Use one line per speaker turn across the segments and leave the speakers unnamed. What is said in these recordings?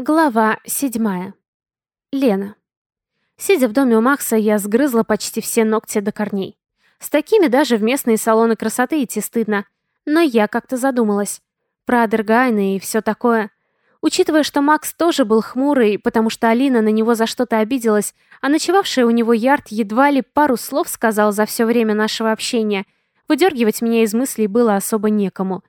Глава седьмая. Лена. Сидя в доме у Макса, я сгрызла почти все ногти до корней. С такими даже в местные салоны красоты идти стыдно. Но я как-то задумалась. Про Адергайна и все такое. Учитывая, что Макс тоже был хмурый, потому что Алина на него за что-то обиделась, а ночевавший у него Ярд едва ли пару слов сказал за все время нашего общения, выдергивать меня из мыслей было особо некому.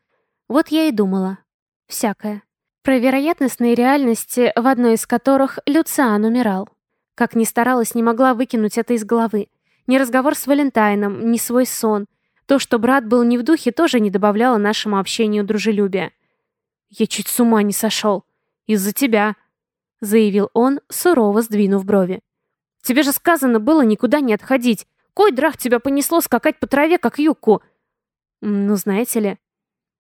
Вот я и думала. Всякое. Про вероятностные реальности, в одной из которых Люциан умирал. Как ни старалась, не могла выкинуть это из головы. Ни разговор с Валентайном, ни свой сон. То, что брат был не в духе, тоже не добавляло нашему общению дружелюбия. «Я чуть с ума не сошел. Из-за тебя», — заявил он, сурово сдвинув брови. «Тебе же сказано было никуда не отходить. Кой драх тебя понесло скакать по траве, как юбку?» «Ну, знаете ли...»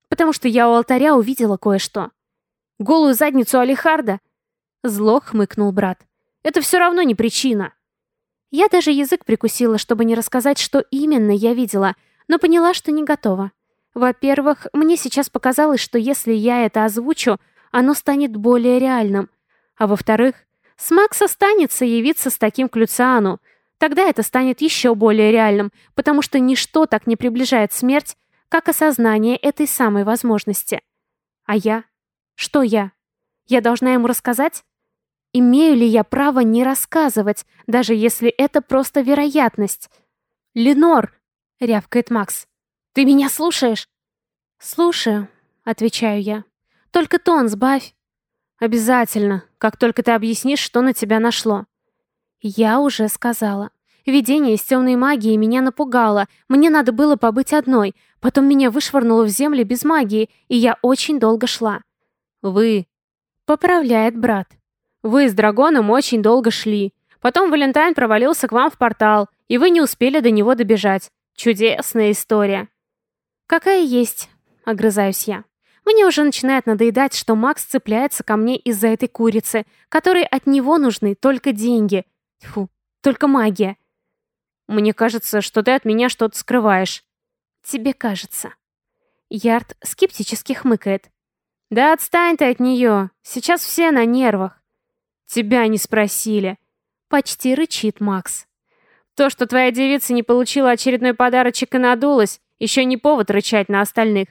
«Потому что я у алтаря увидела кое-что». «Голую задницу Алихарда?» Зло хмыкнул брат. Это все равно не причина. Я даже язык прикусила, чтобы не рассказать, что именно я видела, но поняла, что не готова. Во-первых, мне сейчас показалось, что если я это озвучу, оно станет более реальным. А во-вторых, с Макс останется явиться с таким к Люциану. Тогда это станет еще более реальным, потому что ничто так не приближает смерть, как осознание этой самой возможности. А я? Что я? Я должна ему рассказать? Имею ли я право не рассказывать, даже если это просто вероятность? «Ленор!» — рявкает Макс. «Ты меня слушаешь?» «Слушаю», — отвечаю я. «Только тон сбавь». «Обязательно, как только ты объяснишь, что на тебя нашло». «Я уже сказала. Видение из темной магии меня напугало. Мне надо было побыть одной. Потом меня вышвырнуло в землю без магии, и я очень долго шла». «Вы...» — поправляет брат. Вы с Драгоном очень долго шли. Потом Валентайн провалился к вам в портал, и вы не успели до него добежать. Чудесная история. Какая есть, огрызаюсь я. Мне уже начинает надоедать, что Макс цепляется ко мне из-за этой курицы, которой от него нужны только деньги. Фу, только магия. Мне кажется, что ты от меня что-то скрываешь. Тебе кажется. Ярд скептически хмыкает. Да отстань ты от нее. Сейчас все на нервах. «Тебя не спросили!» Почти рычит Макс. То, что твоя девица не получила очередной подарочек и надулась, еще не повод рычать на остальных.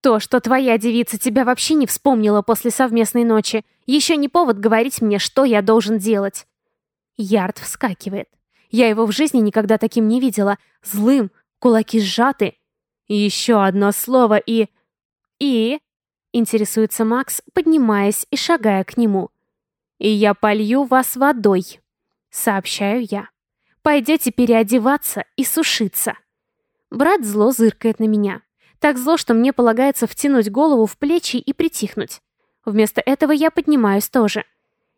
То, что твоя девица тебя вообще не вспомнила после совместной ночи, еще не повод говорить мне, что я должен делать. Ярд вскакивает. Я его в жизни никогда таким не видела. Злым, кулаки сжаты. еще одно слово и... И... Интересуется Макс, поднимаясь и шагая к нему и я полью вас водой», — сообщаю я. «Пойдете переодеваться и сушиться». Брат зло зыркает на меня. Так зло, что мне полагается втянуть голову в плечи и притихнуть. Вместо этого я поднимаюсь тоже.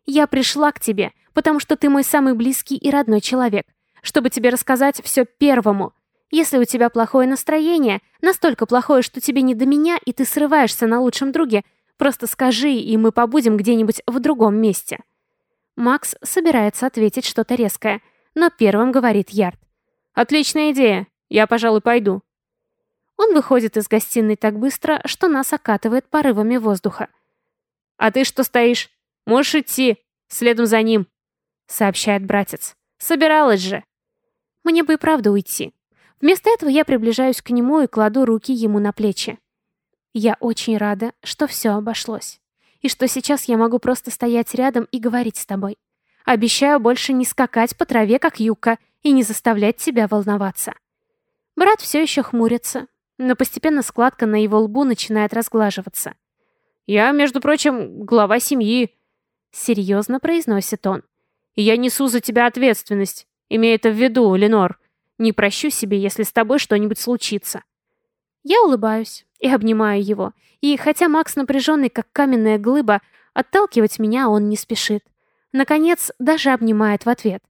«Я пришла к тебе, потому что ты мой самый близкий и родной человек, чтобы тебе рассказать все первому. Если у тебя плохое настроение, настолько плохое, что тебе не до меня, и ты срываешься на лучшем друге, Просто скажи, и мы побудем где-нибудь в другом месте». Макс собирается ответить что-то резкое, но первым говорит Ярд. «Отличная идея. Я, пожалуй, пойду». Он выходит из гостиной так быстро, что нас окатывает порывами воздуха. «А ты что стоишь? Можешь идти. Следом за ним», — сообщает братец. «Собиралась же». Мне бы и правда уйти. Вместо этого я приближаюсь к нему и кладу руки ему на плечи. Я очень рада, что все обошлось. И что сейчас я могу просто стоять рядом и говорить с тобой. Обещаю больше не скакать по траве, как юбка, и не заставлять тебя волноваться. Брат все еще хмурится, но постепенно складка на его лбу начинает разглаживаться. «Я, между прочим, глава семьи», — серьезно произносит он. «Я несу за тебя ответственность, имея это в виду, Ленор. Не прощу себе, если с тобой что-нибудь случится». Я улыбаюсь и обнимаю его. И хотя Макс напряженный, как каменная глыба, отталкивать меня он не спешит. Наконец, даже обнимает в ответ.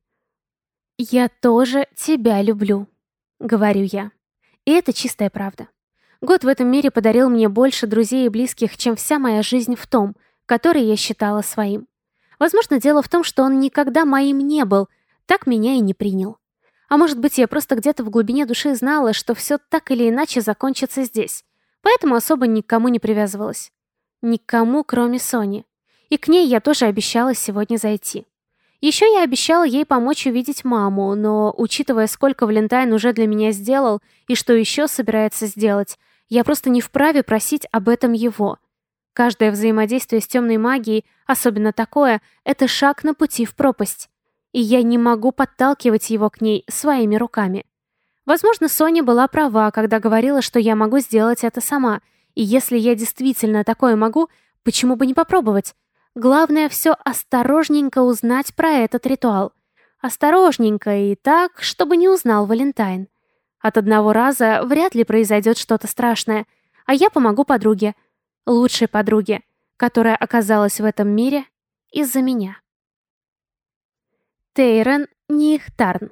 «Я тоже тебя люблю», — говорю я. И это чистая правда. Год в этом мире подарил мне больше друзей и близких, чем вся моя жизнь в том, который я считала своим. Возможно, дело в том, что он никогда моим не был, так меня и не принял. А может быть, я просто где-то в глубине души знала, что все так или иначе закончится здесь. Поэтому особо никому не привязывалась. Никому, кроме Сони. И к ней я тоже обещала сегодня зайти. Еще я обещала ей помочь увидеть маму, но, учитывая, сколько Валентайн уже для меня сделал и что еще собирается сделать, я просто не вправе просить об этом его. Каждое взаимодействие с темной магией, особенно такое, это шаг на пути в пропасть. И я не могу подталкивать его к ней своими руками. Возможно, Соня была права, когда говорила, что я могу сделать это сама. И если я действительно такое могу, почему бы не попробовать? Главное все осторожненько узнать про этот ритуал. Осторожненько и так, чтобы не узнал Валентайн. От одного раза вряд ли произойдет что-то страшное, а я помогу подруге, лучшей подруге, которая оказалась в этом мире из-за меня. Тейрон Нихтарн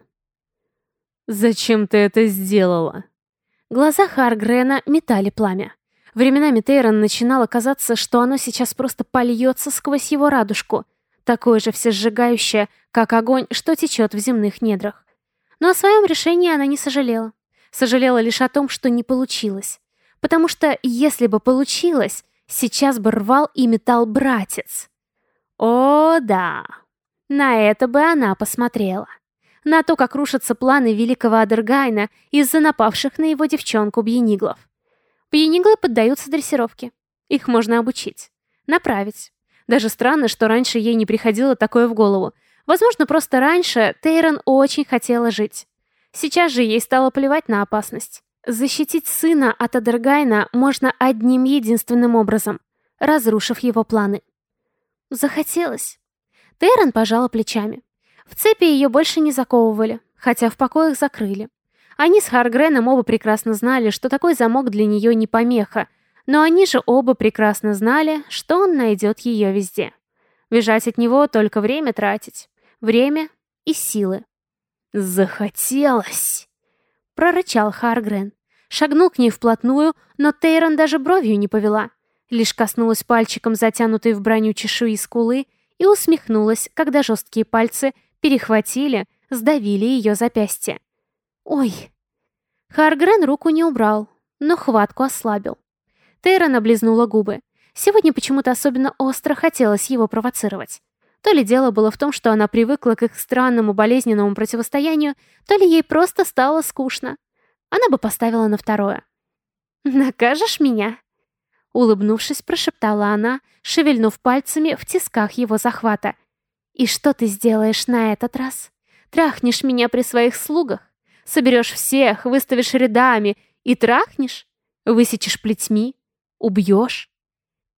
«Зачем ты это сделала?»
Глаза Харгрена метали пламя. Временами Тейрон начинало казаться, что оно сейчас просто польется сквозь его радужку, такое же всесжигающее, как огонь, что течет в земных недрах. Но о своем решении она не сожалела. Сожалела лишь о том, что не получилось. Потому что, если бы получилось, сейчас бы рвал и метал братец. О, да, на это бы она посмотрела на то, как рушатся планы великого Адергайна из-за напавших на его девчонку бьениглов. Бьениглы поддаются дрессировке. Их можно обучить, направить. Даже странно, что раньше ей не приходило такое в голову. Возможно, просто раньше Тейрон очень хотела жить. Сейчас же ей стало плевать на опасность. Защитить сына от Адергайна можно одним единственным образом, разрушив его планы. Захотелось. Тейрон пожала плечами. В цепи ее больше не заковывали, хотя в покоях закрыли. Они с Харгреном оба прекрасно знали, что такой замок для нее не помеха, но они же оба прекрасно знали, что он найдет ее везде. Бежать от него только время тратить. Время и силы.
«Захотелось!» — прорычал Харгрен.
Шагнул к ней вплотную, но Тейрон даже бровью не повела. Лишь коснулась пальчиком затянутой в броню чешуи скулы и усмехнулась, когда жесткие пальцы перехватили, сдавили ее запястье. «Ой!» Харгрен руку не убрал, но хватку ослабил. Тейрон облизнула губы. Сегодня почему-то особенно остро хотелось его провоцировать. То ли дело было в том, что она привыкла к их странному болезненному противостоянию, то ли ей просто стало скучно. Она бы поставила на второе. «Накажешь меня?» Улыбнувшись, прошептала она, шевельнув пальцами в тисках его захвата. «И что ты сделаешь на этот раз? Трахнешь меня при своих слугах? Соберешь всех, выставишь рядами и трахнешь? Высечешь плетьми? Убьешь?»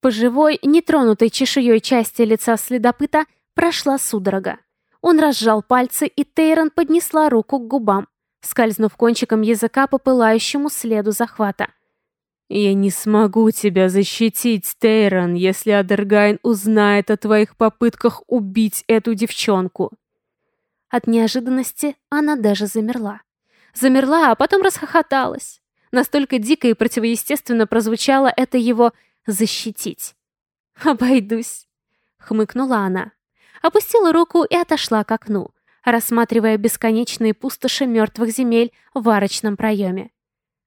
По живой, нетронутой чешуей части лица следопыта прошла судорога. Он разжал пальцы, и Тейрон поднесла руку к губам, скользнув кончиком языка по пылающему следу захвата.
«Я не смогу тебя защитить, Тейрон, если Адергайн узнает о твоих попытках убить эту девчонку».
От неожиданности она даже замерла. Замерла, а потом расхохоталась. Настолько дико и противоестественно прозвучало это его «защитить». «Обойдусь», — хмыкнула она. Опустила руку и отошла к окну, рассматривая бесконечные пустоши мертвых земель в арочном проеме.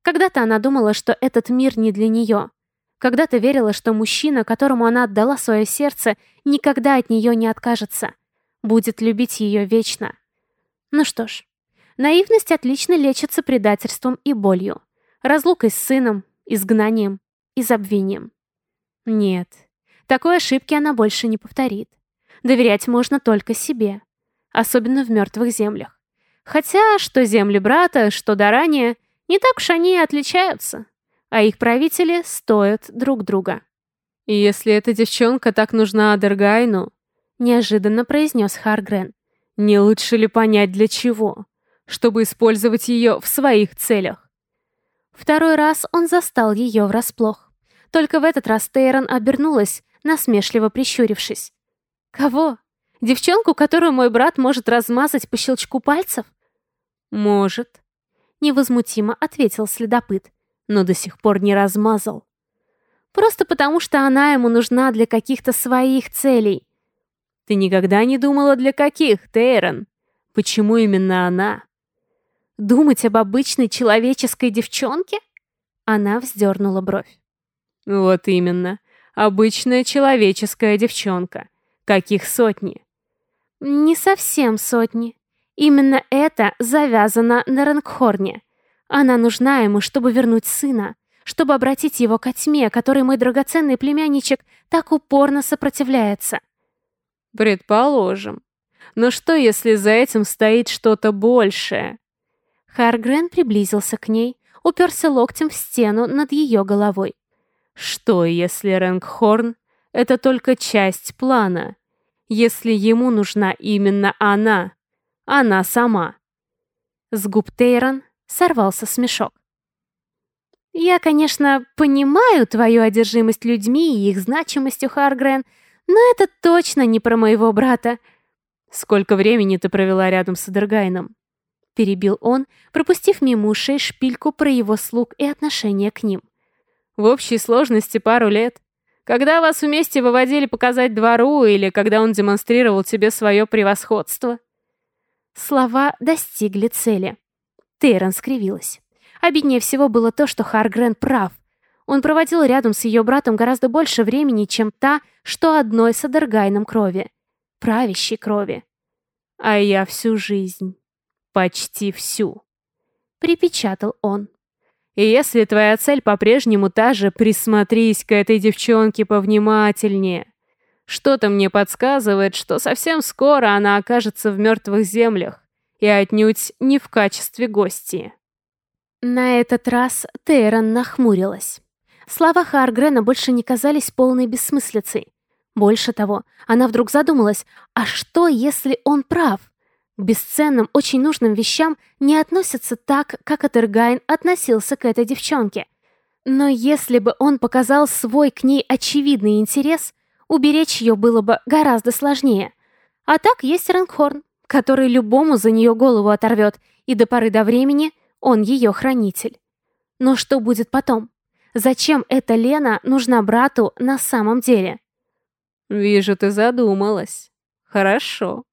Когда-то она думала, что этот мир не для нее. Когда-то верила, что мужчина, которому она отдала свое сердце, никогда от нее не откажется. Будет любить ее вечно. Ну что ж, наивность отлично лечится предательством и болью. Разлукой с сыном, изгнанием и забвением. Нет, такой ошибки она больше не повторит. Доверять можно только себе. Особенно в мертвых землях. Хотя, что земли брата, что до ранее, не так уж они и отличаются, а их правители стоят друг друга.
И если эта девчонка так нужна Адергайну,
неожиданно произнес Харгрен,
не лучше ли понять для чего? Чтобы использовать ее в своих целях.
Второй раз он застал ее врасплох. Только в этот раз Тейрон обернулась, насмешливо прищурившись. «Кого? Девчонку, которую мой брат может размазать по щелчку пальцев?»
«Может»,
невозмутимо ответил следопыт, но до сих пор не размазал. Просто потому, что она ему нужна для каких-то своих целей.
Ты никогда не думала, для каких, Тейрон? Почему именно она?
Думать об обычной человеческой девчонке? Она вздернула бровь.
Вот именно. Обычная человеческая девчонка. Каких сотни?
Не совсем сотни. Именно это завязано на Рангхорне. Она нужна ему, чтобы вернуть сына, чтобы обратить его ко тьме, которой мой драгоценный племянничек так упорно сопротивляется.
Предположим. Но что, если за этим стоит что-то большее?
Харгрен приблизился к ней, уперся локтем в стену над ее головой.
Что, если Рэнгхорн — это только часть плана? Если ему нужна именно она, она сама?
С губ Тейрон сорвался смешок. «Я, конечно, понимаю твою одержимость людьми и их значимостью, Харгрен, но это точно не про моего брата».
«Сколько времени ты провела рядом с Эдергайном?»
Перебил он, пропустив мимо ушей шпильку про его слуг и отношение к ним.
«В общей сложности пару лет. Когда вас вместе выводили показать двору или когда он демонстрировал тебе свое превосходство?»
Слова достигли цели. Тейрон скривилась. Обиднее всего было то, что Харгрен прав. Он проводил рядом с ее братом гораздо больше времени, чем та, что одной с Адергайном крови. Правящей крови.
А я всю жизнь. Почти всю.
Припечатал он.
И если твоя цель по-прежнему та же, присмотрись к этой девчонке повнимательнее. Что-то мне подсказывает, что совсем скоро она окажется в мертвых землях, и отнюдь не в качестве гости.
На этот раз Тейрон нахмурилась. Слова Харгрена больше не казались полной бессмыслицей. Больше того, она вдруг задумалась, а что, если он прав? К бесценным, очень нужным вещам не относятся так, как Атергайн относился к этой девчонке. Но если бы он показал свой к ней очевидный интерес, уберечь ее было бы гораздо сложнее. А так есть Рангхорн, который любому за нее голову оторвет, и до поры до времени – он ее хранитель. Но что будет потом? Зачем эта Лена нужна брату на самом деле?
«Вижу, ты задумалась. Хорошо».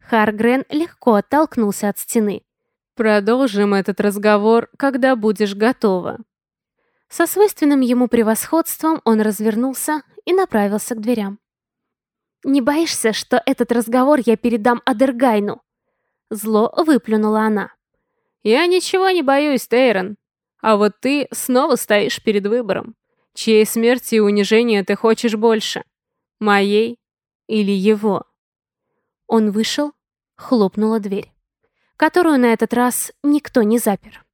Харгрен легко оттолкнулся от стены.
«Продолжим этот разговор, когда будешь готова».
Со свойственным ему превосходством он развернулся и направился к дверям. «Не боишься, что этот разговор я передам Адергайну?» Зло выплюнула она.
«Я ничего не боюсь, Тейрон. А вот ты снова стоишь перед выбором. Чьей смерти и унижения ты хочешь больше? Моей или его?»
Он вышел, хлопнула дверь, которую на этот раз никто не запер.